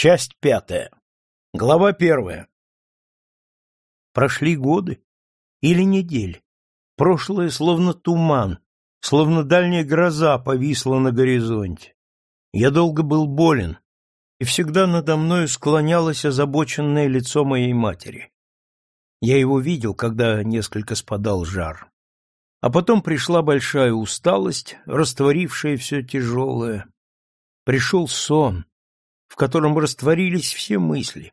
Часть пятая. Глава первая. Прошли годы или недели. Прошлое словно туман, словно дальняя гроза повисла на горизонте. Я долго был болен, и всегда надо мною склонялось озабоченное лицо моей матери. Я его видел, когда несколько спадал жар. А потом пришла большая усталость, растворившая все тяжелое. Пришел сон, в котором растворились все мысли.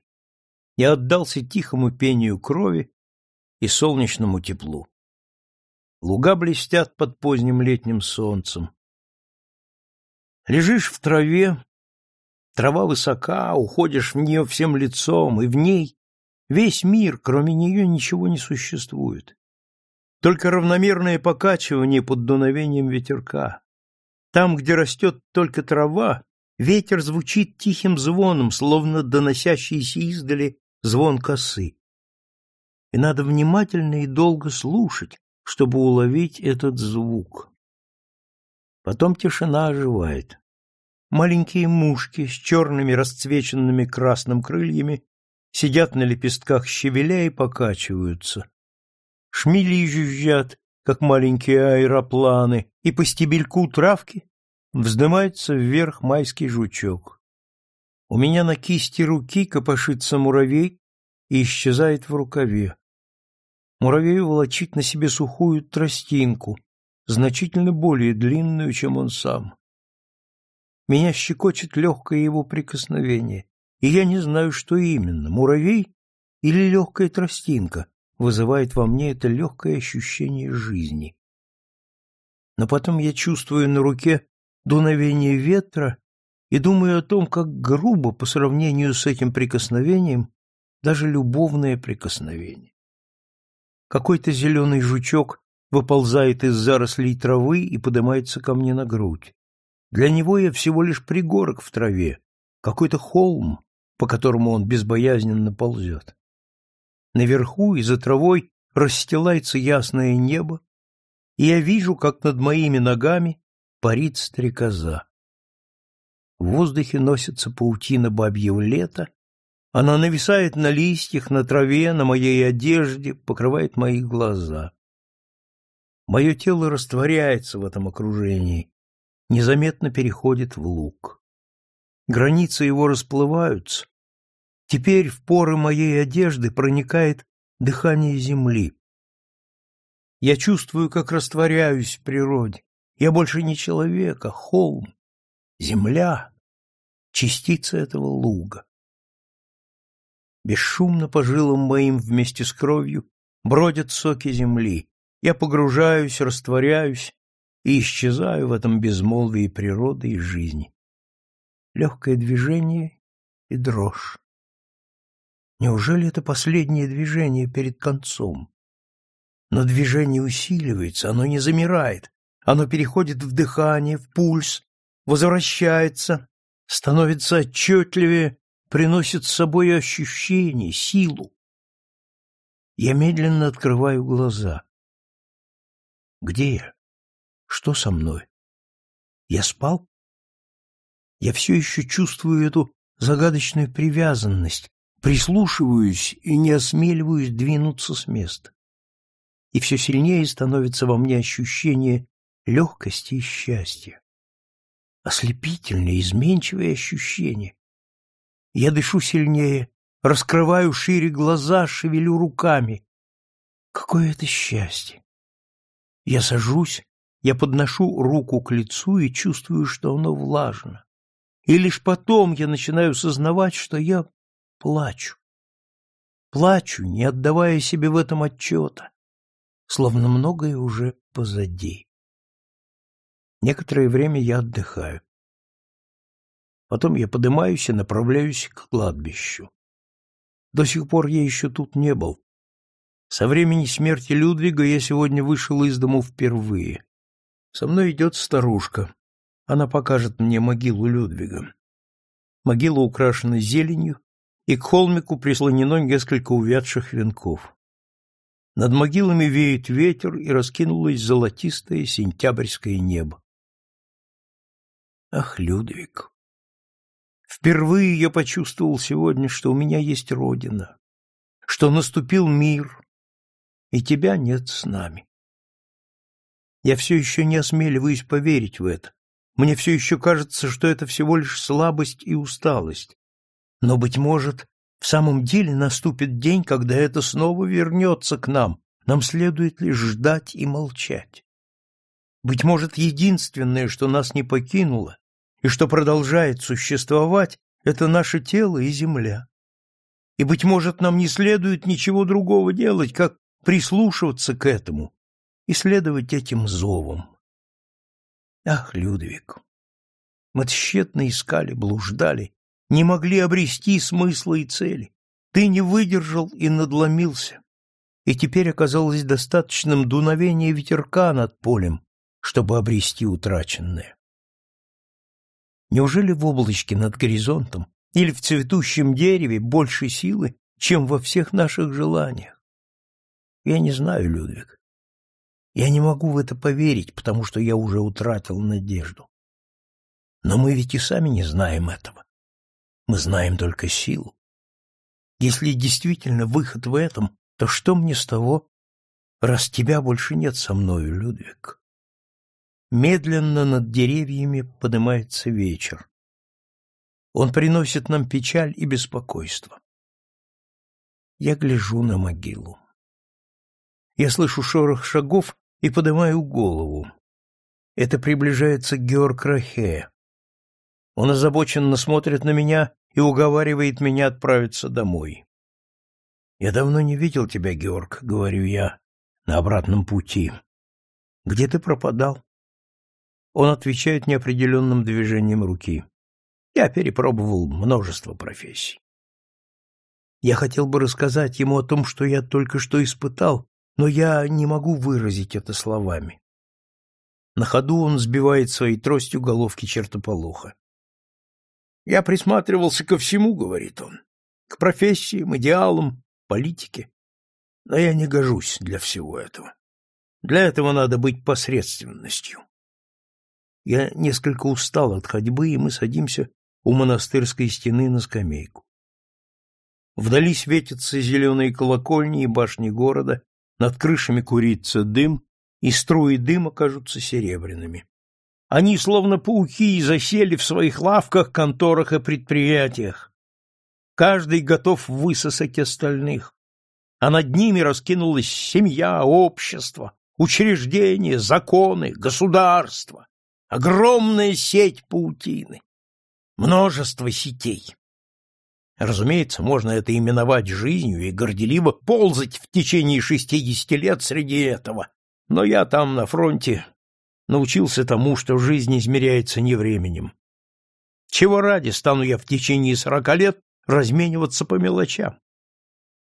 Я отдался тихому пению крови и солнечному теплу. Луга блестят под поздним летним солнцем. Лежишь в траве, трава высока, уходишь в нее всем лицом, и в ней весь мир, кроме нее ничего не существует. Только равномерное покачивание под дуновением ветерка. Там, где растет только трава, ветер звучит тихим звоном, словно доносящийся издали звон косы. И надо внимательно и долго слушать, чтобы уловить этот звук. Потом тишина оживает. Маленькие мушки с черными расцвеченными красным крыльями сидят на лепестках щавеля и покачиваются. Шмели жужжат, как маленькие аэропланы, и по стебельку травки вздымается вверх майский жучок. У меня на кисти руки копошится муравей и исчезает в рукаве. Муравей волочит на себе сухую тростинку, значительно более длинную, чем он сам. Меня щекочет легкое его прикосновение, и я не знаю, что именно, муравей или легкая тростинка вызывает во мне это легкое ощущение жизни. Но потом я чувствую на руке дуновение ветра и думаю о том, как грубо по сравнению с этим прикосновением даже любовное прикосновение. Какой-то зеленый жучок выползает из зарослей травы и поднимается ко мне на грудь. Для него я всего лишь пригорок в траве, какой-то холм, по которому он безбоязненно ползет. Наверху и за травой расстилается ясное небо, и я вижу, как над моими ногами парит стрекоза. В воздухе носится паутина бабьего лета, она нависает на листьях, на траве, на моей одежде, покрывает мои глаза. Мое тело растворяется в этом окружении, незаметно переходит в луг. Границы его расплываются. Теперь в поры моей одежды проникает дыхание земли. Я чувствую, как растворяюсь в природе. Я больше не человек, а холм, земля, частица этого луга. Бесшумно по жилам моим вместе с кровью бродят соки земли. Я погружаюсь, растворяюсь и исчезаю в этом безмолвии природы и жизни. Легкое движение и дрожь. Неужели это последнее движение перед концом? Но движение усиливается, оно не замирает, оно переходит в дыхание, в пульс, возвращается, становится отчетливее, приносит с собой ощущение, силу. Я медленно открываю глаза. Где я? Что со мной? Я спал? Я все еще чувствую эту загадочную привязанность, прислушиваюсь и не осмеливаюсь двинуться с места. И все сильнее становится во мне ощущение легкости и счастья. Ослепительное, изменчивое ощущение, я дышу сильнее, раскрываю шире глаза, шевелю руками. Какое это счастье! Я сажусь, я подношу руку к лицу и чувствую, что оно влажно. И лишь потом я начинаю сознавать, что я плачу. Плачу, не отдавая себе в этом отчета, словно многое уже позади. Некоторое время я отдыхаю. Потом я поднимаюсь и направляюсь к кладбищу. До сих пор я еще тут не был. Со времени смерти Людвига я сегодня вышел из дому впервые. Со мной идет старушка. Она покажет мне могилу Людвига. Могила украшена зеленью, и к холмику прислонено несколько увядших венков. Над могилами веет ветер, и раскинулось золотистое сентябрьское небо. Ах, Людвиг! Впервые я почувствовал сегодня, что у меня есть родина, что наступил мир, и тебя нет с нами. Я все еще не осмеливаюсь поверить в это. Мне все еще кажется, что это всего лишь слабость и усталость. Но, быть может, в самом деле наступит день, когда это снова вернется к нам. Нам следует лишь ждать и молчать. Быть может, единственное, что нас не покинуло и что продолжает существовать, это наше тело и земля. И, быть может, нам не следует ничего другого делать, как прислушиваться к этому и следовать этим зовам. Ах, Людвиг, мы тщетно искали, блуждали, не могли обрести смысла и цели. Ты не выдержал и надломился. И теперь оказалось достаточным дуновения ветерка над полем, чтобы обрести утраченное. Неужели в облачке над горизонтом или в цветущем дереве больше силы, чем во всех наших желаниях? Я не знаю, Людвиг. Я не могу в это поверить, потому что я уже утратил надежду. Но мы ведь и сами не знаем этого. Мы знаем только силу. Если действительно выход в этом, то что мне с того, раз тебя больше нет со мною, Людвиг? Медленно над деревьями поднимается вечер. Он приносит нам печаль и беспокойство. Я гляжу на могилу. Я слышу шорох шагов и поднимаю голову. Это приближается Георг Рахе. Он озабоченно смотрит на меня и уговаривает меня отправиться домой. «Я давно не видел тебя, Георг», — говорю я, — «на обратном пути. Где ты пропадал?» Он отвечает неопределенным движением руки. «Я перепробовал множество профессий». Я хотел бы рассказать ему о том, что я только что испытал, но я не могу выразить это словами. На ходу он сбивает своей тростью головки чертополоха. Я присматривался ко всему, говорит он, к профессиям, идеалам, политике. Но я не гожусь для всего этого. Для этого надо быть посредственностью. Я несколько устал от ходьбы, и мы садимся у монастырской стены на скамейку. Вдали светятся зеленые колокольни и башни города, над крышами курится дым, и струи дыма кажутся серебряными. Они, словно пауки, засели в своих лавках, конторах и предприятиях. Каждый готов высосать остальных. А над ними раскинулась семья, общество, учреждения, законы, государство. Огромная сеть паутины. Множество сетей. Разумеется, можно это именовать жизнью и горделиво ползать в течение шестидесяти лет среди этого. Но я там, на фронте, научился тому, что жизнь измеряется не временем. Чего ради стану я в течение сорока лет размениваться по мелочам?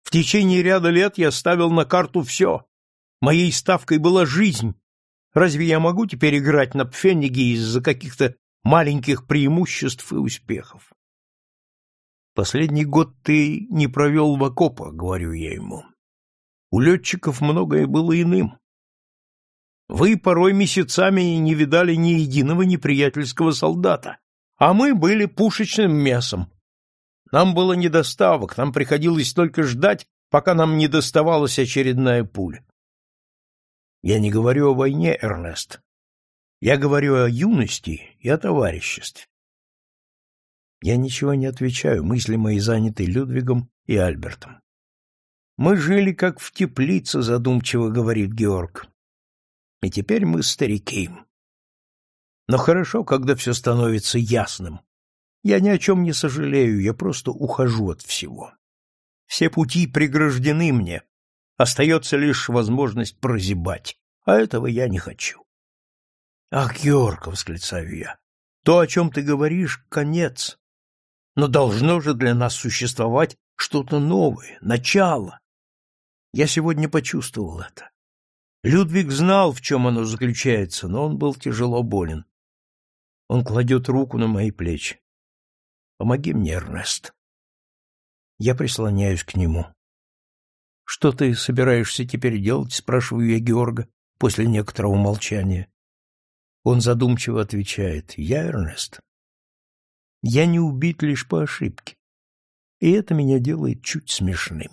В течение ряда лет я ставил на карту все. Моей ставкой была жизнь. Разве я могу теперь играть на пфенниге из-за каких-то маленьких преимуществ и успехов? Последний год ты не провел в окопах, говорю я ему. У летчиков многое было иным. Вы порой месяцами не видали ни единого неприятельского солдата, а мы были пушечным мясом. Нам было недоставок, нам приходилось только ждать, пока нам не доставалась очередная пуля. Я не говорю о войне, Эрнест. Я говорю о юности и о товариществе. Я ничего не отвечаю, мысли мои заняты Людвигом и Альбертом. Мы жили как в теплице, задумчиво говорит Георг и теперь мы старики. Но хорошо, когда все становится ясным. Я ни о чем не сожалею, я просто ухожу от всего. Все пути преграждены мне, остается лишь возможность прозябать, а этого я не хочу. Ах, Георг, восклицаю я, то, о чем ты говоришь, конец. Но должно же для нас существовать что-то новое, начало. Я сегодня почувствовал это. Людвиг знал, в чем оно заключается, но он был тяжело болен. Он кладет руку на мои плечи. «Помоги мне, Эрнест». Я прислоняюсь к нему. «Что ты собираешься теперь делать?» — спрашиваю я Георга после некоторого молчания. Он задумчиво отвечает. «Я, Эрнест, Я не убит лишь по ошибке. И это меня делает чуть смешным.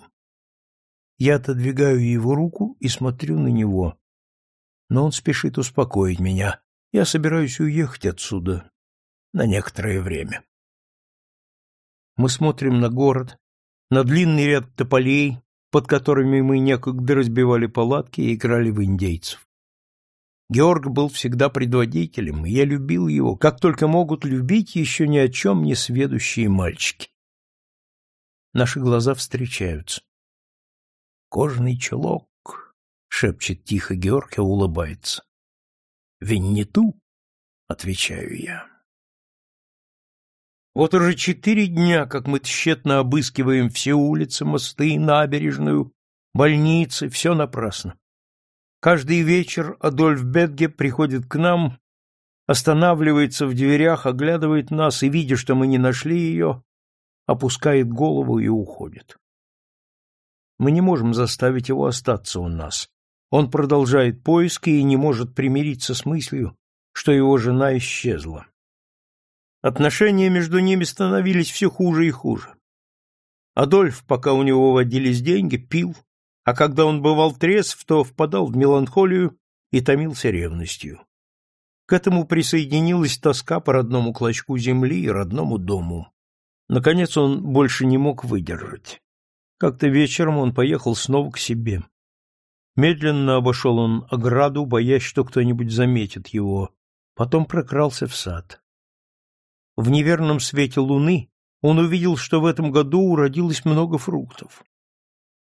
Я отодвигаю его руку и смотрю на него. Но он спешит успокоить меня. Я собираюсь уехать отсюда на некоторое время. Мы смотрим на город, на длинный ряд тополей, под которыми мы некогда разбивали палатки и играли в индейцев. Георг был всегда предводителем, и я любил его, как только могут любить еще ни о чем не сведущие мальчики. Наши глаза встречаются. «Кожаный чулок», — шепчет тихо Георг и улыбается. «Винниту», — отвечаю я. Вот уже четыре дня, как мы тщетно обыскиваем все улицы, мосты, набережную, больницы, все напрасно. Каждый вечер Адольф Бетге приходит к нам, останавливается в дверях, оглядывает нас и, видя, что мы не нашли ее, опускает голову и уходит. Мы не можем заставить его остаться у нас. Он продолжает поиски и не может примириться с мыслью, что его жена исчезла. Отношения между ними становились все хуже и хуже. Адольф, пока у него водились деньги, пил, а когда он бывал трезв, то впадал в меланхолию и томился ревностью. К этому присоединилась тоска по родному клочку земли и родному дому. Наконец он больше не мог выдержать. Как-то вечером он поехал снова к себе. Медленно обошел он ограду, боясь, что кто-нибудь заметит его, потом прокрался в сад. В неверном свете луны он увидел, что в этом году уродилось много фруктов.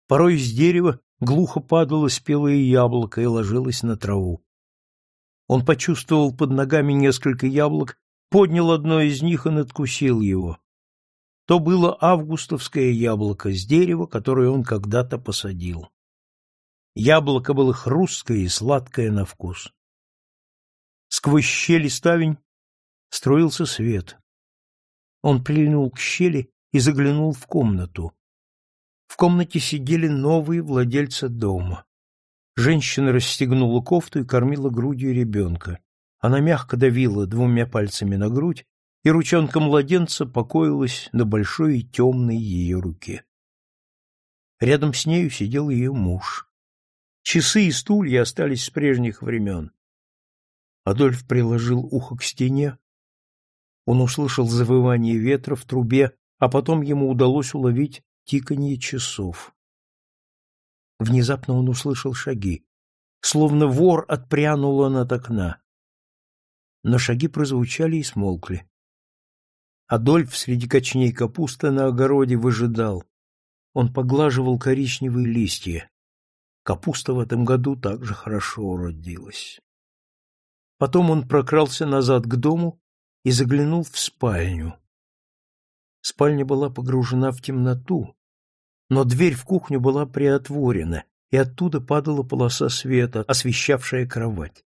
Порой с дерева глухо падало спелое яблоко и ложилось на траву. Он почувствовал под ногами несколько яблок, поднял одно из них и надкусил его. То было августовское яблоко с дерева, которое он когда-то посадил. Яблоко было хрусткое и сладкое на вкус. Сквозь щели ставень строился свет. Он прильнул к щели и заглянул в комнату. В комнате сидели новые владельцы дома. Женщина расстегнула кофту и кормила грудью ребенка. Она мягко давила двумя пальцами на грудь, и ручонка младенца покоилась на большой и темной ее руке. Рядом с нею сидел ее муж. Часы и стулья остались с прежних времен. Адольф приложил ухо к стене, он услышал завывание ветра в трубе, а потом ему удалось уловить тиканье часов. Внезапно он услышал шаги. Словно вор отпрянул он от окна. Но шаги прозвучали и смолкли. Адольф среди кочней капусты на огороде выжидал. Он поглаживал коричневые листья. Капуста в этом году также хорошо уродилась. Потом он прокрался назад к дому и заглянул в спальню. Спальня была погружена в темноту, но дверь в кухню была приотворена, и оттуда падала полоса света, освещавшая кровать.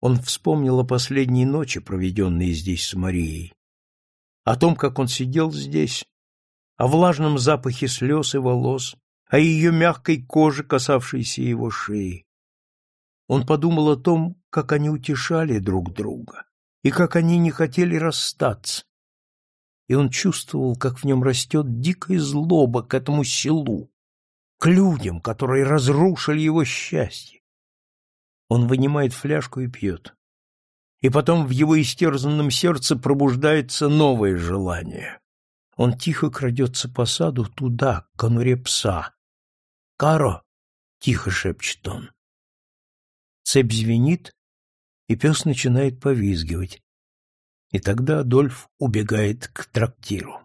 Он вспомнил о последней ночи, проведенной здесь с Марией, о том, как он сидел здесь, о влажном запахе слез и волос, о ее мягкой коже, касавшейся его шеи. Он подумал о том, как они утешали друг друга и как они не хотели расстаться. И он чувствовал, как в нем растет дикая злоба к этому селу, к людям, которые разрушили его счастье. Он вынимает фляжку и пьет. И потом в его истерзанном сердце пробуждается новое желание. Он тихо крадется по саду туда, к конуре пса. «Каро!» — тихо шепчет он. Цепь звенит, и пес начинает повизгивать. И тогда Адольф убегает к трактиру.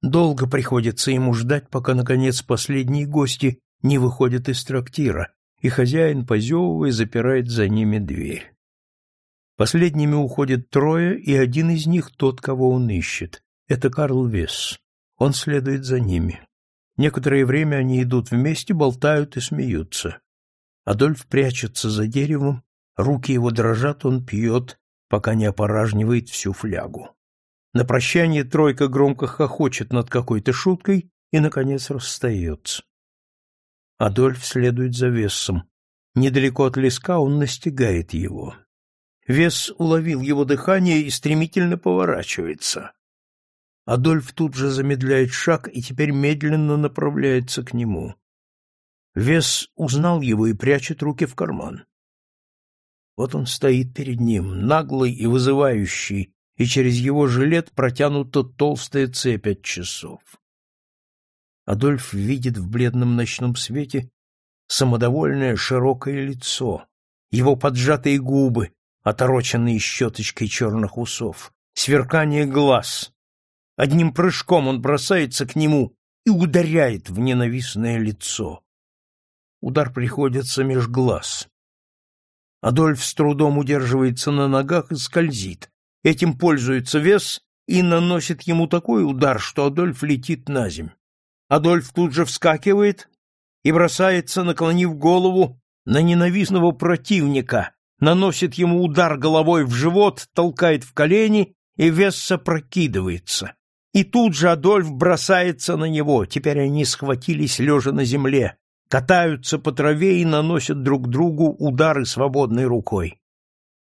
Долго приходится ему ждать, пока, наконец, последние гости не выходят из трактира, и хозяин, позевывая, запирает за ними дверь. Последними уходят трое, и один из них тот, кого он ищет. Это Карл Весс. Он следует за ними. Некоторое время они идут вместе, болтают и смеются. Адольф прячется за деревом Руки его дрожат, он пьет, пока не опоражнивает всю флягу. На прощание тройка громко хохочет над какой-то шуткой и, наконец, расстается. Адольф следует за Вессом. Недалеко от леска он настигает его. Вес уловил его дыхание и стремительно поворачивается. Адольф тут же замедляет шаг и теперь медленно направляется к нему. Вес узнал его и прячет руки в карман. Вот он стоит перед ним, наглый и вызывающий, и через его жилет протянута толстая цепь от часов. Адольф видит в бледном ночном свете самодовольное широкое лицо, его поджатые губы, отороченные щеточкой черных усов, сверкание глаз. Одним прыжком он бросается к нему и ударяет в ненавистное лицо. Удар приходится меж глаз. Адольф с трудом удерживается на ногах и скользит. Этим пользуется вес и наносит ему такой удар, что Адольф летит на земь. Адольф тут же вскакивает и бросается, наклонив голову, на ненавистного противника, наносит ему удар головой в живот, толкает в колени, и Весса прокидывается. И тут же Адольф бросается на него, теперь они схватились лежа на земле катаются по траве и наносят друг другу удары свободной рукой.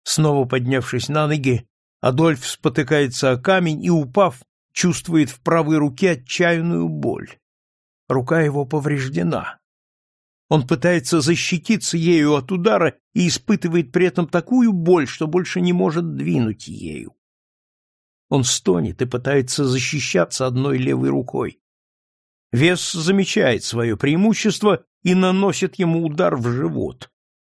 Снова поднявшись на ноги, Адольф спотыкается о камень и, упав, чувствует в правой руке отчаянную боль. Рука его повреждена. Он пытается защититься ею от удара и испытывает при этом такую боль, что больше не может двинуть ею. Он стонет и пытается защищаться одной левой рукой. Вес замечает свое преимущество и наносит ему удар в живот.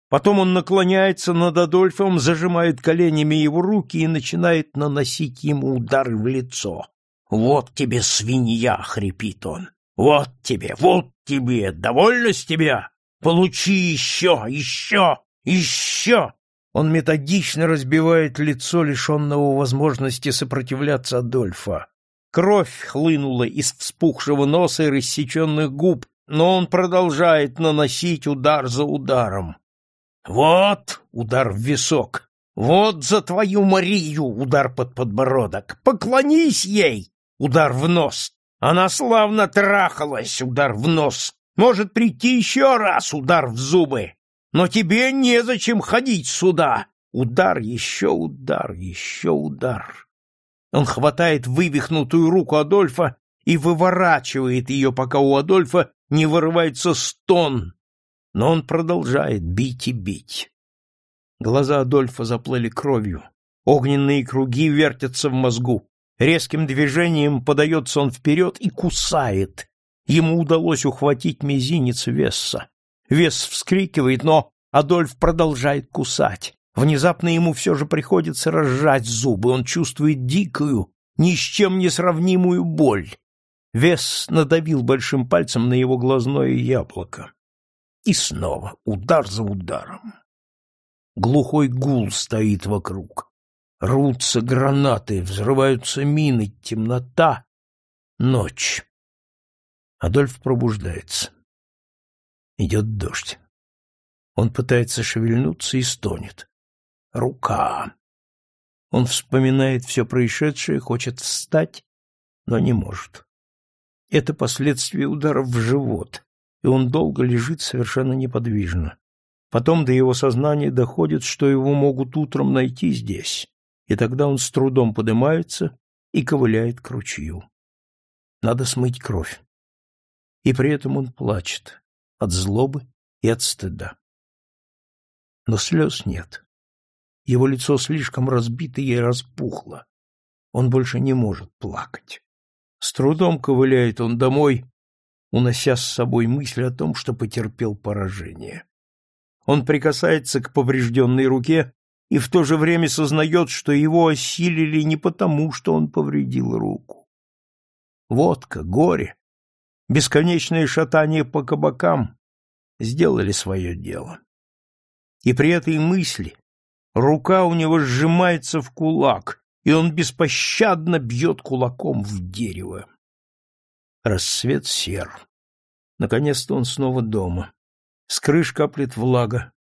Потом он наклоняется над Адольфом, зажимает коленями его руки и начинает наносить ему удары в лицо. «Вот тебе свинья!» — хрипит он. «Вот тебе, вот тебе! Довольно с тебя! Получи еще, еще, еще!» Он методично разбивает лицо лишенного возможности сопротивляться Адольфа. Кровь хлынула из вспухшего носа и рассеченных губ, но он продолжает наносить удар за ударом. «Вот!» — удар в висок. «Вот за твою Марию!» — удар под подбородок. «Поклонись ей!» — удар в нос. «Она славно трахалась!» — удар в нос. «Может прийти еще раз!» — удар в зубы. «Но тебе незачем ходить сюда!» Удар, еще удар, еще удар. Он хватает вывихнутую руку Адольфа и выворачивает ее, пока у Адольфа не вырывается стон, но он продолжает бить и бить. Глаза Адольфа заплыли кровью, огненные круги вертятся в мозгу. Резким движением подается он вперед и кусает. Ему удалось ухватить мизинец Весса. Вес вскрикивает, но Адольф продолжает кусать. Внезапно ему все же приходится разжать зубы, он чувствует дикую, ни с чем не сравнимую боль. Вес надавил большим пальцем на его глазное яблоко. И снова удар за ударом. Глухой гул стоит вокруг. Рвутся гранаты, взрываются мины, темнота, ночь. Адольф пробуждается. Идет дождь. Он пытается шевельнуться и стонет. Рука. Он вспоминает все происшедшее, хочет встать, но не может. Это последствия удара в живот, и он долго лежит совершенно неподвижно. Потом до его сознания доходит, что его могут утром найти здесь, и тогда он с трудом поднимается и ковыляет к ручью. Надо смыть кровь. И при этом он плачет от злобы и от стыда. Но слез нет. Его лицо слишком разбито и распухло. Он больше не может плакать. С трудом ковыляет он домой, унося с собой мысль о том, что потерпел поражение. Он прикасается к поврежденной руке и в то же время сознает, что его осилили не потому, что он повредил руку. Водка, горе, бесконечное шатание по кабакам сделали свое дело. И при этой мысли рука у него сжимается в кулак, и он беспощадно бьет кулаком в дерево. Рассвет сер. Наконец-то он снова дома. С крыш каплет влага.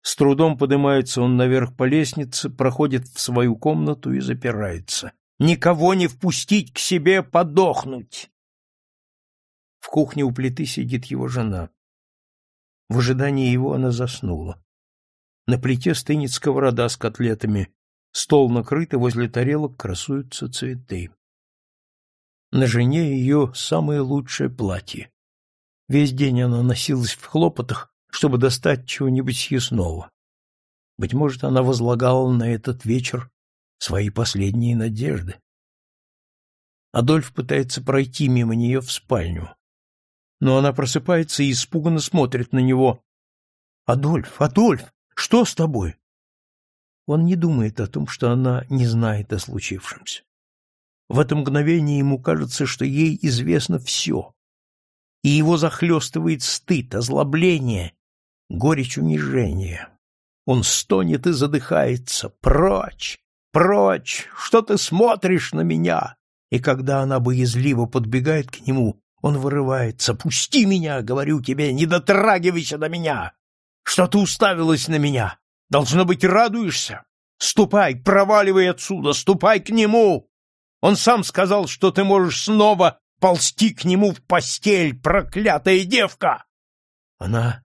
С трудом поднимается он наверх по лестнице, проходит в свою комнату и запирается. Никого не впустить к себе подохнуть! В кухне у плиты сидит его жена. В ожидании его она заснула. На плите стынет сковорода с котлетами. Стол накрыт, и возле тарелок красуются цветы. На жене ее самое лучшее платье. Весь день она носилась в хлопотах, чтобы достать чего-нибудь съестного. Быть может, она возлагала на этот вечер свои последние надежды. Адольф пытается пройти мимо нее в спальню. Но она просыпается и испуганно смотрит на него. «Адольф, Адольф, что с тобой?» Он не думает о том, что она не знает о случившемся. В это мгновение ему кажется, что ей известно все, и его захлестывает стыд, озлобление, горечь унижения. Он стонет и задыхается. «Прочь! Прочь! Что ты смотришь на меня?» И когда она боязливо подбегает к нему, он вырывается. «Пусти меня, говорю тебе, не дотрагивайся до меня! Что ты уставилась на меня? Должно быть, радуешься? Ступай, проваливай отсюда, ступай к нему! Он сам сказал, что ты можешь снова ползти к нему в постель, проклятая девка!» Она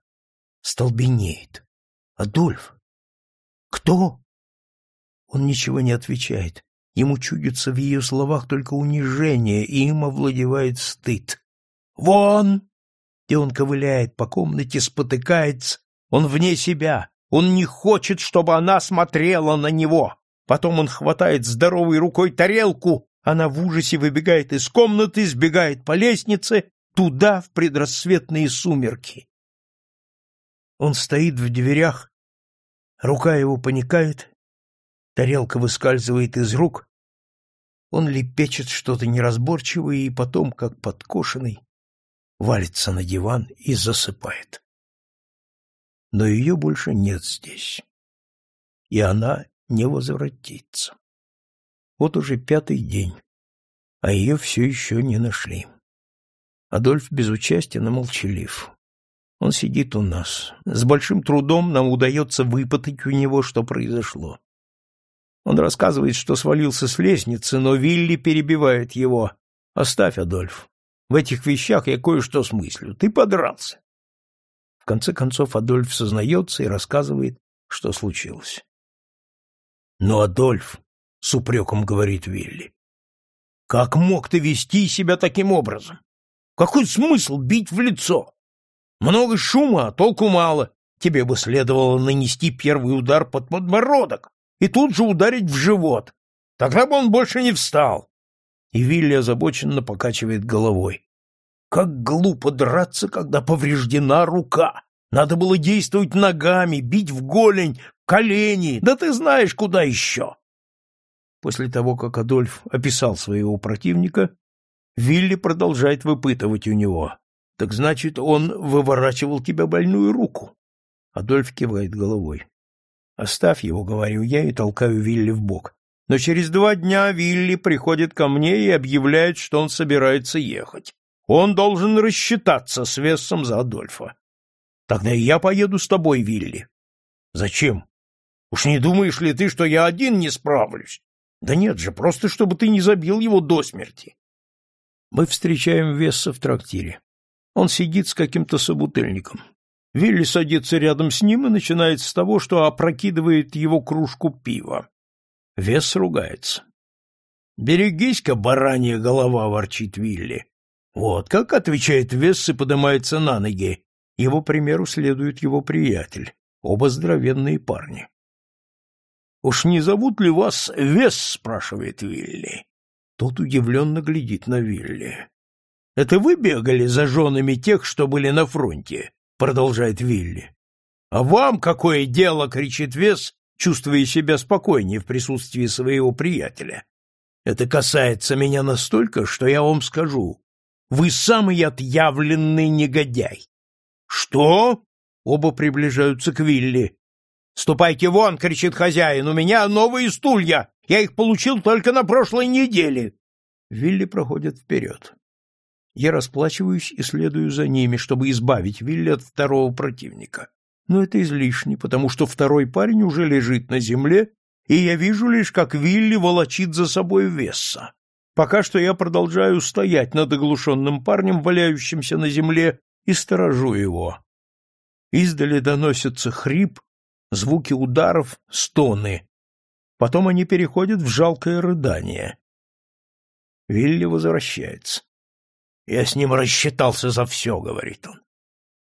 столбенеет. «Адольф! Кто?» Он ничего не отвечает. Ему чудится в ее словах только унижение, и им овладевает стыд. «Вон!» И он ковыляет по комнате, спотыкается. Он вне себя. Он не хочет, чтобы она смотрела на него. Потом он хватает здоровой рукой тарелку. Она в ужасе выбегает из комнаты, сбегает по лестнице, туда, в предрассветные сумерки. Он стоит в дверях, рука его паникает, тарелка выскальзывает из рук, он лепечет что-то неразборчивое и потом, как подкошенный, валится на диван и засыпает. Но ее больше нет здесь, и она не возвратится. Вот уже пятый день, а ее все еще не нашли. Адольф безучастен молчалив. Он сидит у нас. С большим трудом нам удается выпытать у него, что произошло. Он рассказывает, что свалился с лестницы, но Вилли перебивает его. «Оставь, Адольф. В этих вещах я кое-что смыслю. Ты подрался». Конце концов Адольф сознается и рассказывает, что случилось. «Но, Адольф», — с упреком говорит Вилли, — «как мог ты вести себя таким образом? Какой смысл бить в лицо? Много шума, а толку мало. Тебе бы следовало нанести первый удар под подбородок, и тут же ударить в живот. Тогда бы он больше не встал. И Вилли озабоченно покачивает головой. Как глупо драться, когда повреждена рука. Надо было действовать ногами, бить в голень, колени. Да ты знаешь, куда еще. После того, как Адольф описал своего противника, Вилли продолжает выпытывать у него. Так значит, он выворачивал тебя больную руку? Адольф кивает головой. Оставь его, говорю я и толкаю Вилли в бок. Но через два дня Вилли приходит ко мне и объявляет, что он собирается ехать. Он должен рассчитаться с Вессом за Адольфа. Тогда и я поеду с тобой, Вилли. Зачем? Уж не думаешь ли ты, что я один не справлюсь? Да нет же, просто чтобы ты не забил его до смерти. Мы встречаем Весса в трактире. Он сидит с каким-то собутыльником. Вилли садится рядом с ним и начинает с того, что опрокидывает его кружку пива. Вес ругается. «Берегись-ка, баранья голова!» — ворчит Вилли. «Вот как!» — отвечает Вес и поднимается на ноги. Его примеру следует его приятель. Оба здоровенные парни. «Уж не зовут ли вас Вес?» — спрашивает Вилли. Тот удивленно глядит на Вилли. «Это вы бегали за женами тех, что были на фронте?» продолжает Вилли. А вам какое дело, кричит Вес, чувствуя себя спокойнее в присутствии своего приятеля. Это касается меня настолько, что я вам скажу. Вы самый отъявленный негодяй. Что? Оба приближаются к Вилли. Ступайте вон, кричит хозяин, у меня новые стулья. Я их получил только на прошлой неделе. Вилли проходит вперед. Я расплачиваюсь и следую за ними, чтобы избавить Вилли от второго противника. Но это излишне, потому что второй парень уже лежит на земле, и я вижу лишь, как Вилли волочит за собой Весса. Пока что я продолжаю стоять над оглушенным парнем, валяющимся на земле, и сторожу его. Издали доносится хрип, звуки ударов, стоны. Потом они переходят в жалкое рыдание. Вилли возвращается. Я с ним рассчитался за все, говорит он.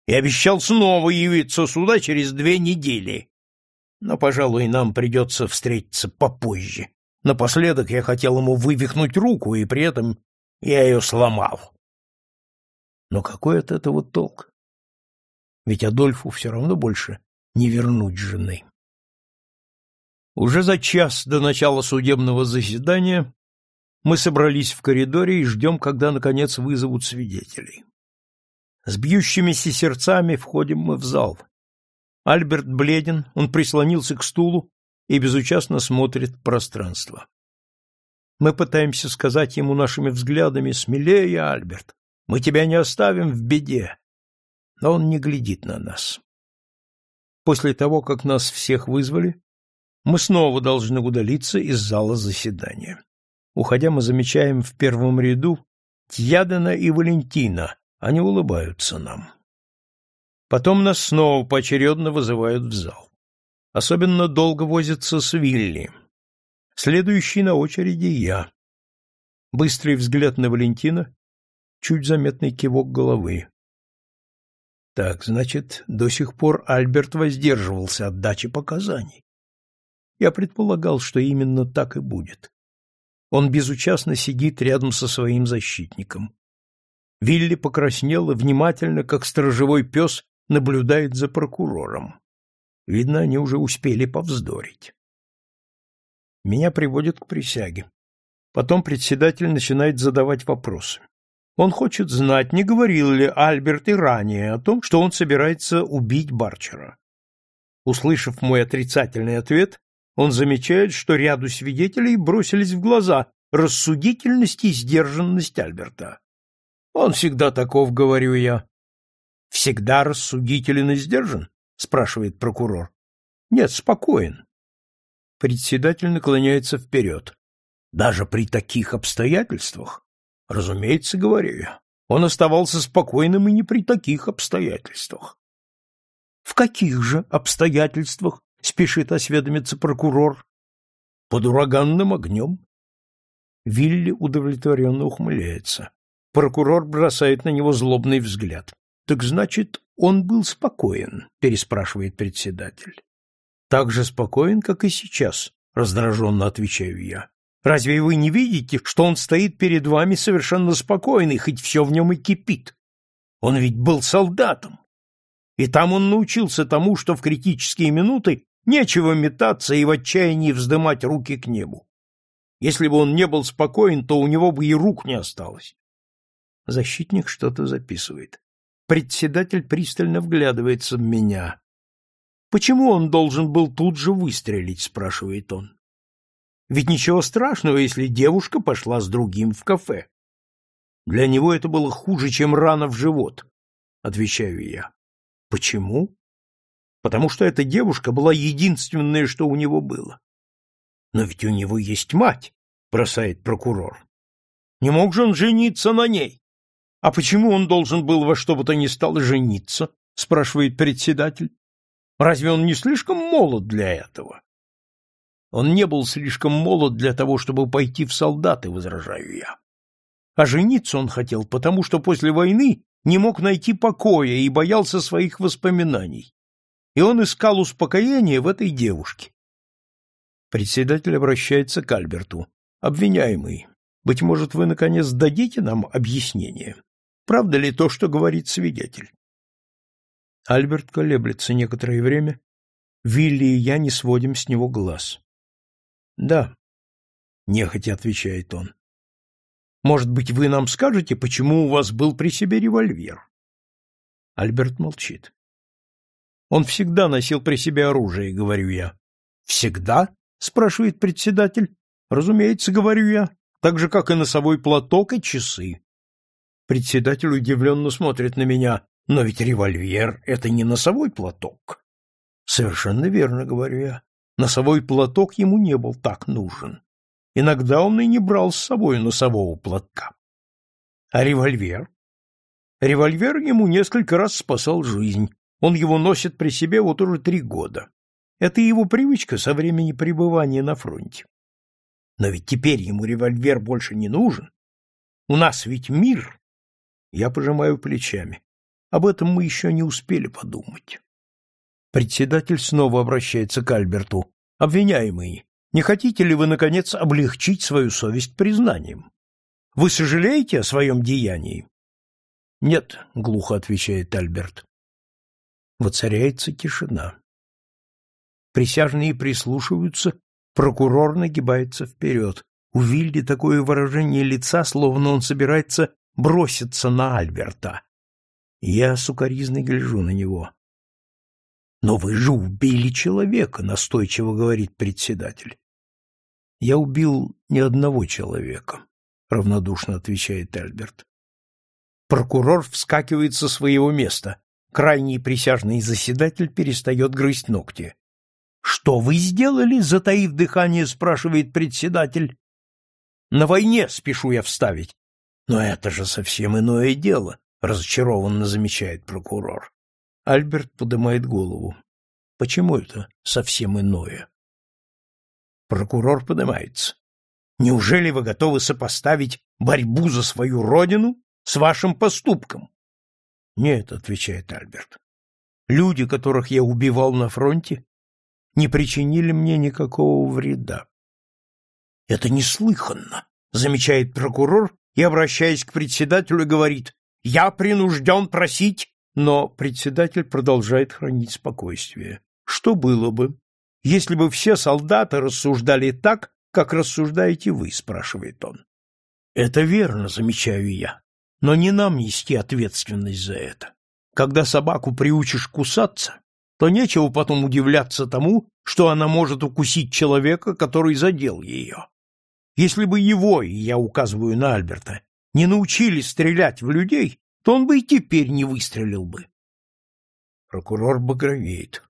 И обещал снова явиться сюда через две недели. Но, пожалуй, нам придется встретиться попозже. Напоследок я хотел ему вывихнуть руку, и при этом я ее сломал. Но какой от этого толк? Ведь Адольфу все равно больше не вернуть жены. Уже за час до начала судебного заседания мы собрались в коридоре и ждем, когда, наконец, вызовут свидетелей. С бьющимися сердцами входим мы в зал. Альберт бледен, он прислонился к стулу и безучастно смотрит в пространство. Мы пытаемся сказать ему нашими взглядами «Смелее, Альберт, мы тебя не оставим в беде». Но он не глядит на нас. После того, как нас всех вызвали, мы снова должны удалиться из зала заседания. Уходя, мы замечаем в первом ряду Тьядена и Валентина, они улыбаются нам. Потом нас снова поочередно вызывают в зал. Особенно долго возятся с Вилли. Следующий на очереди я. Быстрый взгляд на Валентина, чуть заметный кивок головы. Так, значит, до сих пор Альберт воздерживался от дачи показаний. Я предполагал, что именно так и будет. Он безучастно сидит рядом со своим защитником. Вилли покраснел и внимательно, как сторожевой пес, наблюдает за прокурором. Видно, они уже успели повздорить. Меня приводят к присяге. Потом председатель начинает задавать вопросы. Он хочет знать, не говорил ли Альберт и ранее о том, что он собирается убить Барчера. Услышав мой отрицательный ответ, он замечает, что ряду свидетелей бросились в глаза рассудительность и сдержанность Альберта. Он всегда таков, говорю я. Всегда рассудителен и сдержан? Спрашивает прокурор. Нет, спокоен. Председатель наклоняется вперед. Даже при таких обстоятельствах? Разумеется, говорю я. Он оставался спокойным и не при таких обстоятельствах. В каких же обстоятельствах спешит осведомиться прокурор. Под ураганным огнем. Вилли удовлетворенно ухмыляется. Прокурор бросает на него злобный взгляд. Так значит, он был спокоен, переспрашивает председатель. Так же спокоен, как и сейчас, раздраженно отвечаю я. Разве вы не видите, что он стоит перед вами совершенно спокойный, хоть все в нем и кипит? Он ведь был солдатом. И там он научился тому, что в критические минуты Нечего метаться и в отчаянии вздымать руки к небу. Если бы он не был спокоен, то у него бы и рук не осталось. Защитник что-то записывает. Председатель пристально вглядывается в меня. Почему он должен был тут же выстрелить, спрашивает он. Ведь ничего страшного, если девушка пошла с другим в кафе. Для него это было хуже, чем рана в живот, отвечаю я. Почему? потому что эта девушка была единственное, что у него было. Но ведь у него есть мать, бросает прокурор. Не мог же он жениться на ней? А почему он должен был во что бы то ни стало жениться? спрашивает председатель. Разве он не слишком молод для этого? Он не был слишком молод для того, чтобы пойти в солдаты, возражаю я. А жениться он хотел, потому что после войны не мог найти покоя и боялся своих воспоминаний и он искал успокоения в этой девушке. Председатель обращается к Альберту. Обвиняемый, быть может, вы, наконец, дадите нам объяснение? Правда ли то, что говорит свидетель? Альберт колеблется некоторое время. Вилли и я не сводим с него глаз. — Да, — нехотя отвечает он. — Может быть, вы нам скажете, почему у вас был при себе револьвер? Альберт молчит. Он всегда носил при себе оружие, говорю я. Всегда? спрашивает председатель. Разумеется, говорю я, так же как и носовой платок и часы. Председатель удивленно смотрит на меня. Но ведь револьвер это не носовой платок. Совершенно верно, говорю я. Носовой платок ему не был так нужен. Иногда он и не брал с собой носового платка. А револьвер? Револьвер ему несколько раз спасал жизнь. Он его носит при себе вот уже три года. Это его привычка со времени пребывания на фронте. Но ведь теперь ему револьвер больше не нужен. У нас ведь мир. Я пожимаю плечами. Об этом мы еще не успели подумать. Председатель снова обращается к Альберту. Обвиняемый, не хотите ли вы, наконец, облегчить свою совесть признанием? Вы сожалеете о своем деянии? Нет, глухо отвечает Альберт. Воцаряется тишина. Присяжные прислушиваются, прокурор нагибается вперед. У Вильди такое выражение лица, словно он собирается броситься на Альберта. Я сукоризной гляжу на него. Но вы же убили человека, настойчиво говорит председатель. Я убил не одного человека, равнодушно отвечает Альберт. Прокурор вскакивает со своего места. Крайний присяжный заседатель перестает грызть ногти. Что вы сделали, затаив дыхание, спрашивает председатель. На войне спешу я вставить. Но это же совсем иное дело, разочарованно замечает прокурор. Альберт поднимает голову. Почему это совсем иное? Прокурор поднимается. Неужели вы готовы сопоставить борьбу за свою родину с вашим поступком? Нет, отвечает Альберт. Люди, которых я убивал на фронте, не причинили мне никакого вреда. Это неслыханно, замечает прокурор и, обращаясь к председателю, говорит, я принужден просить, но председатель продолжает хранить спокойствие. Что было бы, если бы все солдаты рассуждали так, как рассуждаете вы, спрашивает он. Это верно, замечаю я, но не нам нести ответственность за это. Когда собаку приучишь кусаться, то нечего потом удивляться тому, что она может укусить человека, который задел ее. Если бы его, я указываю на Альберта, не научили стрелять в людей, то он бы и теперь не выстрелил бы. Прокурор багровеет.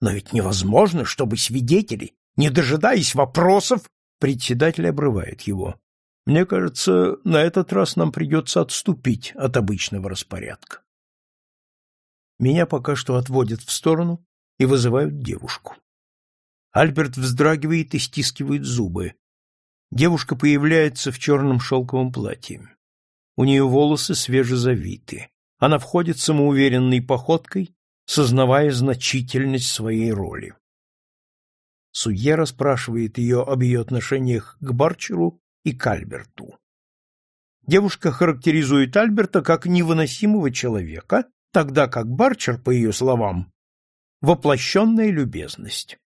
Но ведь невозможно, чтобы свидетели, не дожидаясь вопросов, председатель обрывает его. Мне кажется, на этот раз нам придется отступить от обычного распорядка. Меня пока что отводят в сторону и вызывают девушку. Альберт вздрагивает и стискивает зубы. Девушка появляется в черном шелковом платье. У нее волосы свежезавиты. Она входит самоуверенной походкой сознавая значительность своей роли. Судья расспрашивает ее об ее отношениях к Барчеру и к Альберту. Девушка характеризует Альберта как невыносимого человека, тогда как Барчер, по ее словам, воплощенная любезность.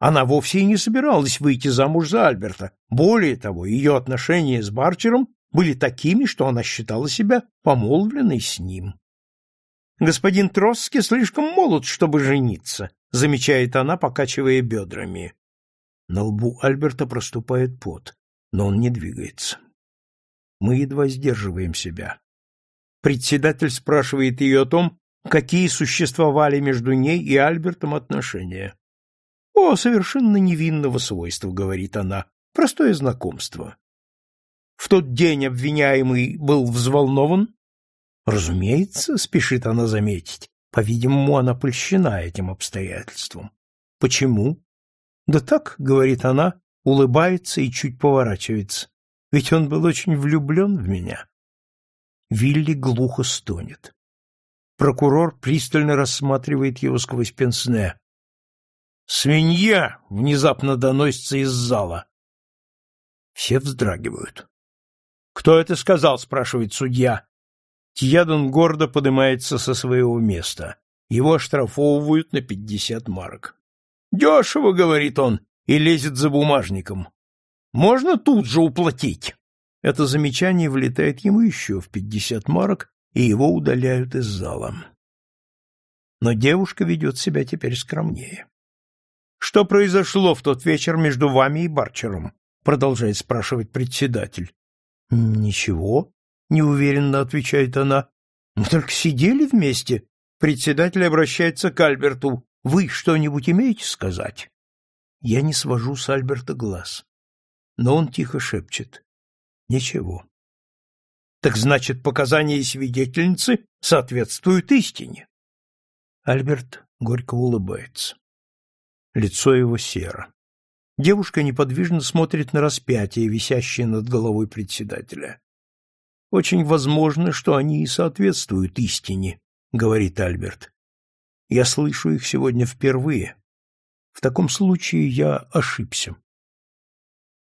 Она вовсе и не собиралась выйти замуж за Альберта. Более того, ее отношения с Барчером были такими, что она считала себя помолвленной с ним. Господин Тросски слишком молод, чтобы жениться, замечает она, покачивая бедрами. На лбу Альберта проступает пот, но он не двигается. Мы едва сдерживаем себя. Председатель спрашивает ее о том, какие существовали между ней и Альбертом отношения. «О, совершенно невинного свойства», — говорит она, — «простое знакомство». В тот день обвиняемый был взволнован, Разумеется, спешит она заметить. По-видимому, она польщена этим обстоятельством. Почему? Да так, говорит она, улыбается и чуть поворачивается. Ведь он был очень влюблен в меня. Вилли глухо стонет. Прокурор пристально рассматривает его сквозь пенсне. «Свинья!» — внезапно доносится из зала. Все вздрагивают. «Кто это сказал?» — спрашивает судья. Тьядон гордо поднимается со своего места. Его оштрафовывают на пятьдесят марок. «Дешево», — говорит он, и лезет за бумажником. «Можно тут же уплатить». Это замечание влетает ему еще в пятьдесят марок, и его удаляют из зала. Но девушка ведет себя теперь скромнее. «Что произошло в тот вечер между вами и Барчером?» — продолжает спрашивать председатель. «Ничего», неуверенно отвечает она. Мы только сидели вместе. Председатель обращается к Альберту. Вы что-нибудь имеете сказать? Я не свожу с Альберта глаз. Но он тихо шепчет. Ничего. Так значит, показания свидетельницы соответствуют истине. Альберт горько улыбается. Лицо его серо. Девушка неподвижно смотрит на распятие, висящее над головой председателя. Очень возможно, что они и соответствуют истине, говорит Альберт. Я слышу их сегодня впервые. В таком случае я ошибся.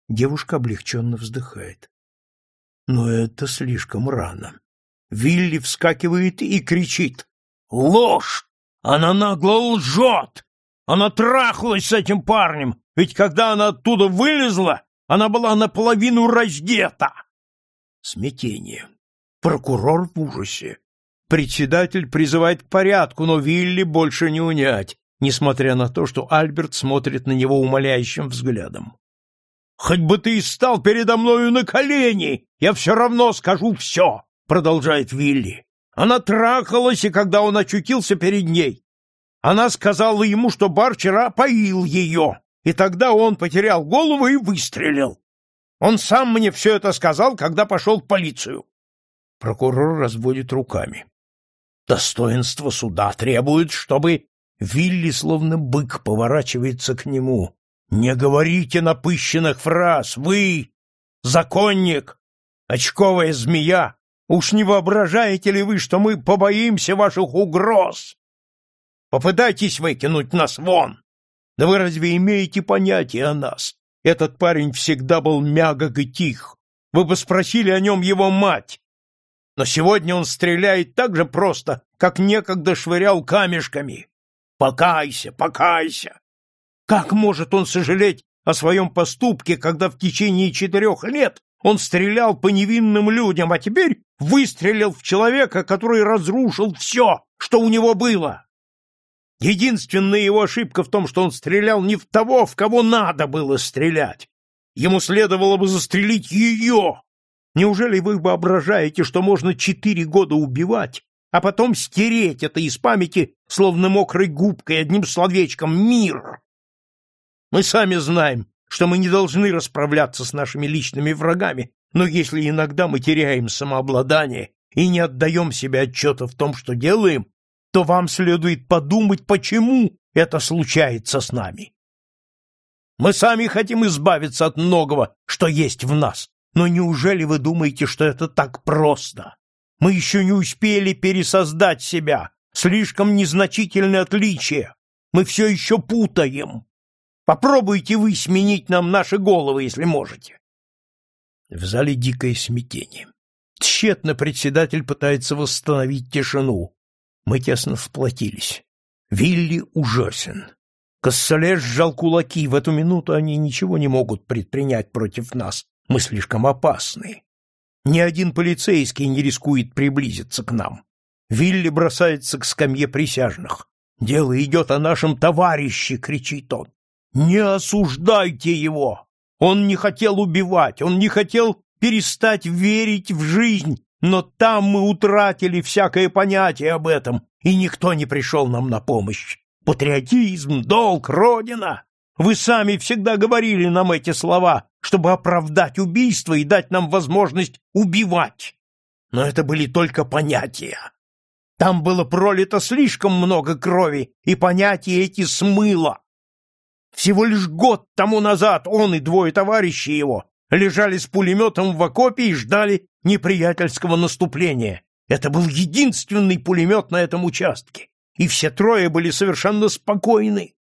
Девушка облегченно вздыхает. Но это слишком рано. Вилли вскакивает и кричит. «Ложь! Она нагло лжет! Она трахалась с этим парнем, ведь когда она оттуда вылезла, она была наполовину раздета!» Смятение. Прокурор в ужасе. Председатель призывает к порядку, но Вилли больше не унять, несмотря на то, что Альберт смотрит на него умоляющим взглядом. «Хоть бы ты и стал передо мною на колени, я все равно скажу все!» — продолжает Вилли. Она трахалась, и когда он очутился перед ней, она сказала ему, что бар вчера поил ее, и тогда он потерял голову и выстрелил. Он сам мне все это сказал, когда пошел в полицию. Прокурор разводит руками. Достоинство суда требует, чтобы... Вилли, словно бык, поворачивается к нему. «Не говорите напыщенных фраз! Вы, законник, очковая змея! Уж не воображаете ли вы, что мы побоимся ваших угроз? Попытайтесь выкинуть нас вон! Да вы разве имеете понятие о нас? Этот парень всегда был мягок и тих. Вы бы спросили о нем его мать. Но сегодня он стреляет так же просто, как некогда швырял камешками. Покайся, покайся! Как может он сожалеть о своем поступке, когда в течение четырех лет он стрелял по невинным людям, а теперь выстрелил в человека, который разрушил все, что у него было? Единственная его ошибка в том, что он стрелял не в того, в кого надо было стрелять. Ему следовало бы застрелить ее, Неужели вы воображаете, что можно четыре года убивать, а потом стереть это из памяти, словно мокрой губкой, одним словечком «мир»? Мы сами знаем, что мы не должны расправляться с нашими личными врагами, но если иногда мы теряем самообладание и не отдаем себе отчета в том, что делаем, то вам следует подумать, почему это случается с нами. Мы сами хотим избавиться от многого, что есть в нас, но неужели вы думаете, что это так просто? Мы еще не успели пересоздать себя. Слишком незначительное отличие. Мы все еще путаем. Попробуйте вы сменить нам наши головы, если можете. В зале дикое смятение. Тщетно председатель пытается восстановить тишину. Мы тесно сплотились. Вилли ужасен. Кассале сжал кулаки. В эту минуту они ничего не могут предпринять против нас. Мы слишком опасны. Ни один полицейский не рискует приблизиться к нам. Вилли бросается к скамье присяжных. «Дело идет о нашем товарище!» — кричит он. «Не осуждайте его! Он не хотел убивать, он не хотел перестать верить в жизнь, но там мы утратили всякое понятие об этом, и никто не пришел нам на помощь. Патриотизм, долг, родина! Вы сами всегда говорили нам эти слова, чтобы оправдать убийство и дать нам возможность убивать. Но это были только понятия. Там было пролито слишком много крови, и понятия эти смыло. Всего лишь год тому назад он и двое товарищей его лежали с пулеметом в окопе и ждали неприятельского наступления. Это был единственный пулемет на этом участке, и все трое были совершенно спокойны.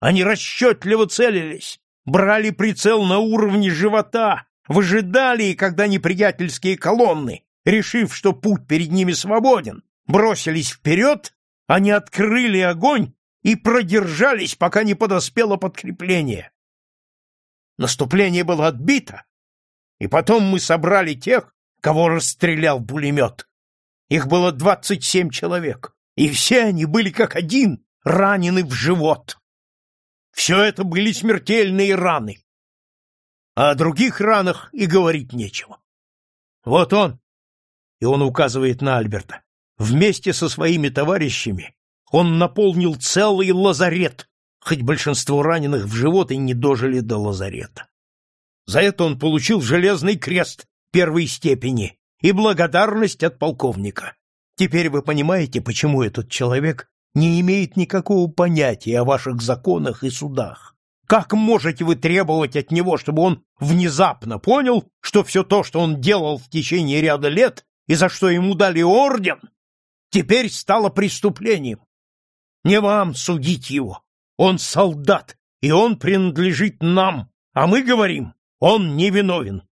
Они расчетливо целились, брали прицел на уровне живота, выжидали, когда неприятельские колонны, решив, что путь перед ними свободен, бросились вперед, они открыли огонь и продержались, пока не подоспело подкрепление. Наступление было отбито, и потом мы собрали тех, кого расстрелял пулемет. Их было двадцать семь человек, и все они были как один ранены в живот. Все это были смертельные раны. А о других ранах и говорить нечего. Вот он, и он указывает на Альберта, вместе со своими товарищами он наполнил целый лазарет, хоть большинство раненых в живот и не дожили до лазарета. За это он получил железный крест первой степени и благодарность от полковника. Теперь вы понимаете, почему этот человек не имеет никакого понятия о ваших законах и судах. Как можете вы требовать от него, чтобы он внезапно понял, что все то, что он делал в течение ряда лет и за что ему дали орден, теперь стало преступлением? Не вам судить его. Он солдат, и он принадлежит нам, а мы говорим, он невиновен.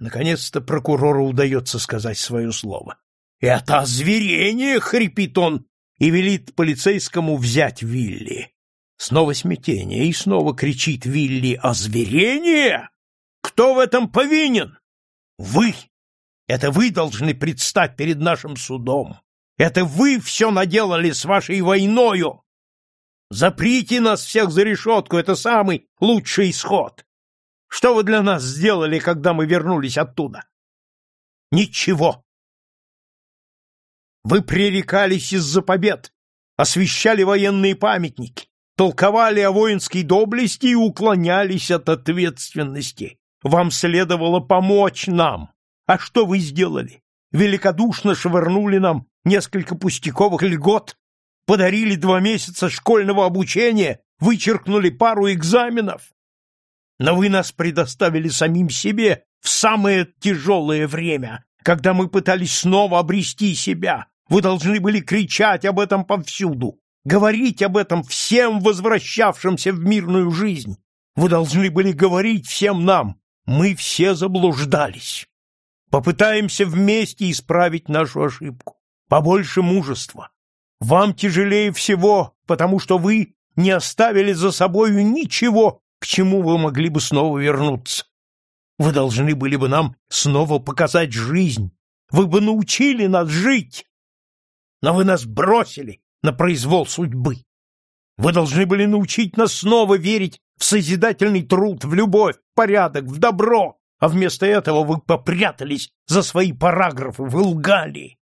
Наконец-то прокурору удается сказать свое слово. «Это озверение!» — хрипит он и велит полицейскому взять Вилли. Снова смятение, и снова кричит Вилли «Озверение? Кто в этом повинен? Вы! Это вы должны предстать перед нашим судом. Это вы все наделали с вашей войною. Заприте нас всех за решетку, это самый лучший исход. Что вы для нас сделали, когда мы вернулись оттуда? Ничего. Вы пререкались из-за побед, освещали военные памятники, толковали о воинской доблести и уклонялись от ответственности. Вам следовало помочь нам. А что вы сделали? Великодушно швырнули нам несколько пустяковых льгот, подарили два месяца школьного обучения, вычеркнули пару экзаменов. Но вы нас предоставили самим себе в самое тяжелое время, когда мы пытались снова обрести себя. Вы должны были кричать об этом повсюду говорить об этом всем возвращавшимся в мирную жизнь. Вы должны были говорить всем нам. Мы все заблуждались. Попытаемся вместе исправить нашу ошибку. Побольше мужества. Вам тяжелее всего, потому что вы не оставили за собою ничего, к чему вы могли бы снова вернуться. Вы должны были бы нам снова показать жизнь. Вы бы научили нас жить. Но вы нас бросили, на произвол судьбы. Вы должны были научить нас снова верить в созидательный труд, в любовь, в порядок, в добро, а вместо этого вы попрятались за свои параграфы, вы лгали.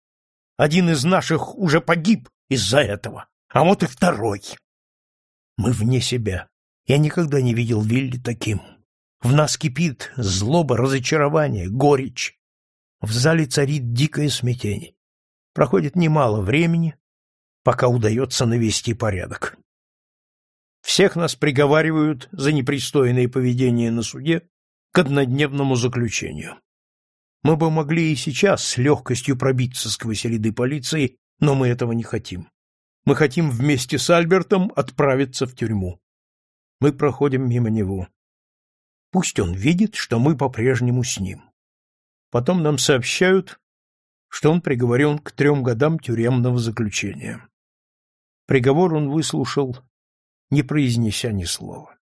Один из наших уже погиб из-за этого, а вот и второй. Мы вне себя. Я никогда не видел Вилли таким. В нас кипит злоба, разочарование, горечь. В зале царит дикое смятение. Проходит немало времени, пока удается навести порядок. Всех нас приговаривают за непристойное поведение на суде к однодневному заключению. Мы бы могли и сейчас с легкостью пробиться сквозь ряды полиции, но мы этого не хотим. Мы хотим вместе с Альбертом отправиться в тюрьму. Мы проходим мимо него. Пусть он видит, что мы по-прежнему с ним. Потом нам сообщают, что он приговорен к трем годам тюремного заключения. Приговор он выслушал, не произнеся ни слова.